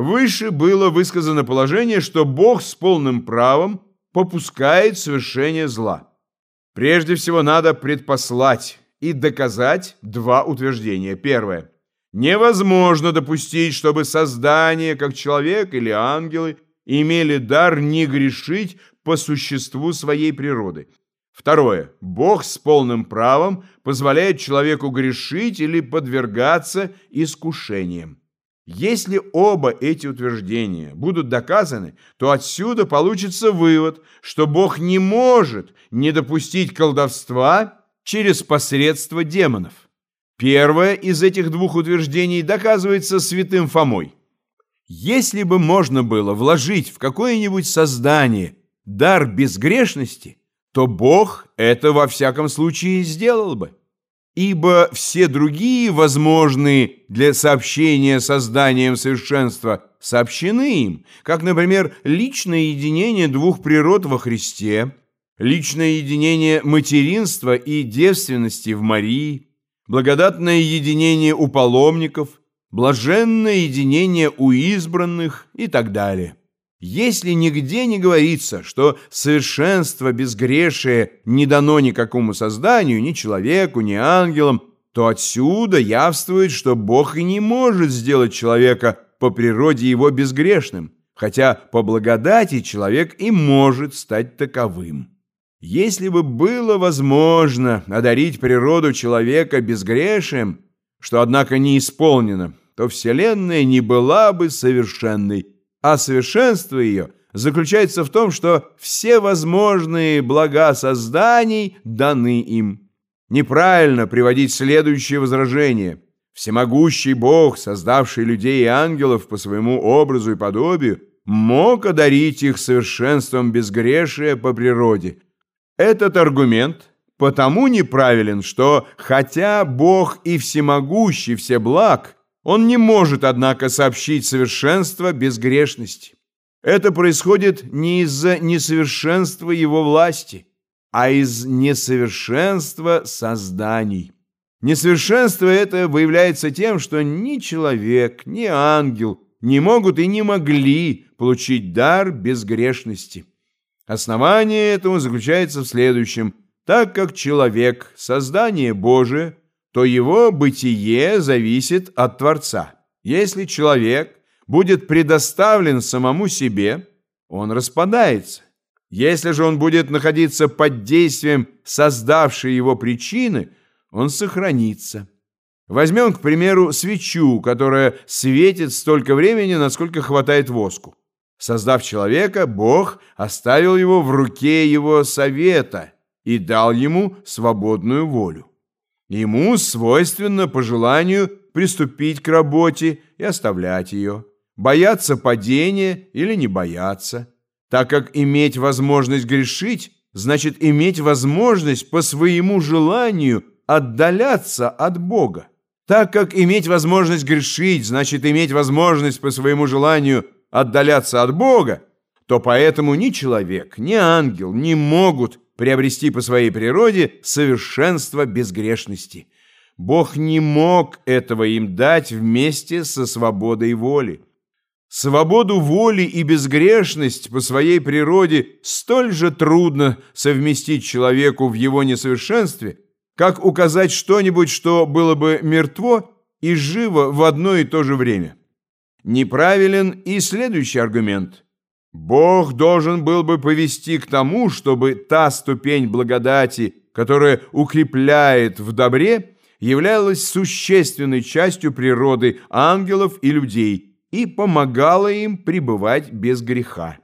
Выше было высказано положение, что Бог с полным правом попускает совершение зла. Прежде всего надо предпослать и доказать два утверждения. Первое. Невозможно допустить, чтобы создание, как человек или ангелы, имели дар не грешить по существу своей природы. Второе. Бог с полным правом позволяет человеку грешить или подвергаться искушениям. Если оба эти утверждения будут доказаны, то отсюда получится вывод, что Бог не может не допустить колдовства через посредство демонов. Первое из этих двух утверждений доказывается святым Фомой. Если бы можно было вложить в какое-нибудь создание дар безгрешности, то Бог это во всяком случае сделал бы. Ибо все другие возможные для сообщения созданием совершенства сообщены им, как, например, личное единение двух природ во Христе, личное единение материнства и девственности в Марии, благодатное единение у паломников – блаженное единение у избранных и так далее. Если нигде не говорится, что совершенство безгрешие не дано никакому созданию, ни человеку, ни ангелам, то отсюда явствует, что Бог и не может сделать человека по природе его безгрешным, хотя по благодати человек и может стать таковым. Если бы было возможно одарить природу человека безгрешием, что, однако, не исполнено, то Вселенная не была бы совершенной, а совершенство ее заключается в том, что все возможные блага созданий даны им. Неправильно приводить следующее возражение. Всемогущий Бог, создавший людей и ангелов по своему образу и подобию, мог одарить их совершенством безгрешия по природе. Этот аргумент потому неправилен, что хотя Бог и всемогущий все благ, он не может, однако, сообщить совершенство безгрешности. Это происходит не из-за несовершенства его власти, а из несовершенства созданий. Несовершенство это выявляется тем, что ни человек, ни ангел не могут и не могли получить дар безгрешности. Основание этому заключается в следующем – так как человек – создание Божие, то его бытие зависит от Творца. Если человек будет предоставлен самому себе, он распадается. Если же он будет находиться под действием создавшей его причины, он сохранится. Возьмем, к примеру, свечу, которая светит столько времени, насколько хватает воску. Создав человека, Бог оставил его в руке его совета – и дал ему свободную волю. Ему свойственно по желанию приступить к работе и оставлять ее, бояться падения или не бояться, так как иметь возможность грешить значит иметь возможность по своему желанию отдаляться от Бога. Так как иметь возможность грешить значит иметь возможность по своему желанию отдаляться от Бога, то поэтому ни человек, ни ангел не могут приобрести по своей природе совершенство безгрешности. Бог не мог этого им дать вместе со свободой воли. Свободу воли и безгрешность по своей природе столь же трудно совместить человеку в его несовершенстве, как указать что-нибудь, что было бы мертво и живо в одно и то же время. Неправилен и следующий аргумент – Бог должен был бы повести к тому, чтобы та ступень благодати, которая укрепляет в добре, являлась существенной частью природы ангелов и людей и помогала им пребывать без греха.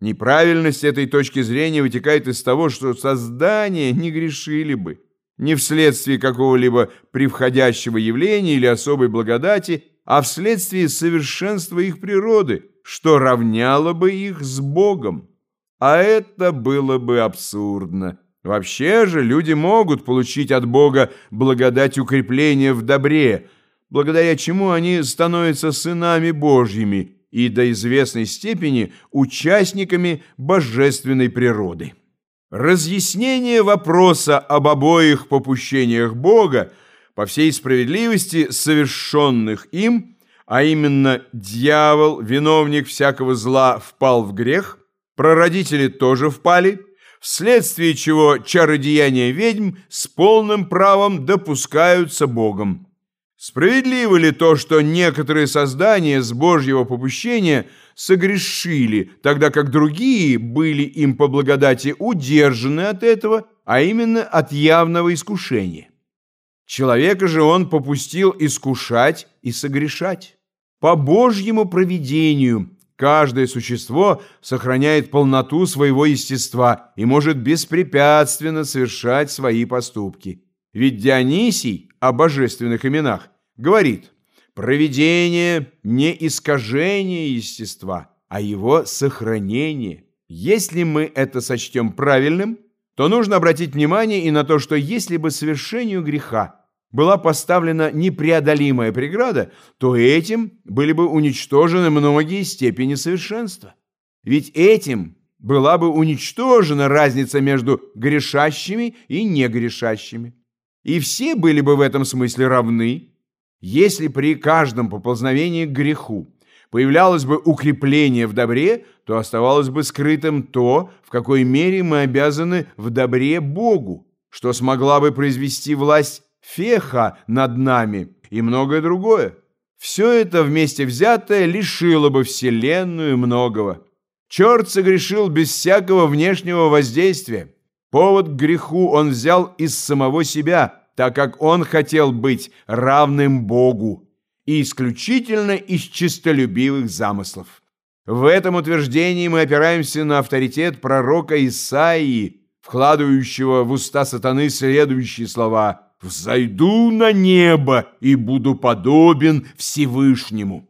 Неправильность этой точки зрения вытекает из того, что создания не грешили бы, не вследствие какого-либо превходящего явления или особой благодати, а вследствие совершенства их природы – что равняло бы их с Богом. А это было бы абсурдно. Вообще же люди могут получить от Бога благодать укрепления в добре, благодаря чему они становятся сынами Божьими и до известной степени участниками божественной природы. Разъяснение вопроса об обоих попущениях Бога по всей справедливости совершенных им – а именно дьявол, виновник всякого зла, впал в грех, прародители тоже впали, вследствие чего чародеяния ведьм с полным правом допускаются Богом. Справедливо ли то, что некоторые создания с Божьего попущения согрешили, тогда как другие были им по благодати удержаны от этого, а именно от явного искушения? Человека же он попустил искушать и согрешать. По Божьему провидению каждое существо сохраняет полноту своего естества и может беспрепятственно совершать свои поступки. Ведь Дионисий о божественных именах говорит, провидение не искажение естества, а его сохранение. Если мы это сочтем правильным, то нужно обратить внимание и на то, что если бы совершению греха была поставлена непреодолимая преграда, то этим были бы уничтожены многие степени совершенства. Ведь этим была бы уничтожена разница между грешащими и негрешащими и все были бы в этом смысле равны, если при каждом поползновении к греху появлялось бы укрепление в добре, то оставалось бы скрытым то, в какой мере мы обязаны в добре Богу, что смогла бы произвести власть Феха над нами и многое другое. Все это вместе взятое лишило бы Вселенную многого. Черт согрешил без всякого внешнего воздействия. Повод к греху он взял из самого себя, так как он хотел быть равным Богу и исключительно из чистолюбивых замыслов. В этом утверждении мы опираемся на авторитет пророка Исаии, вкладывающего в уста сатаны следующие слова «Взойду на небо и буду подобен Всевышнему».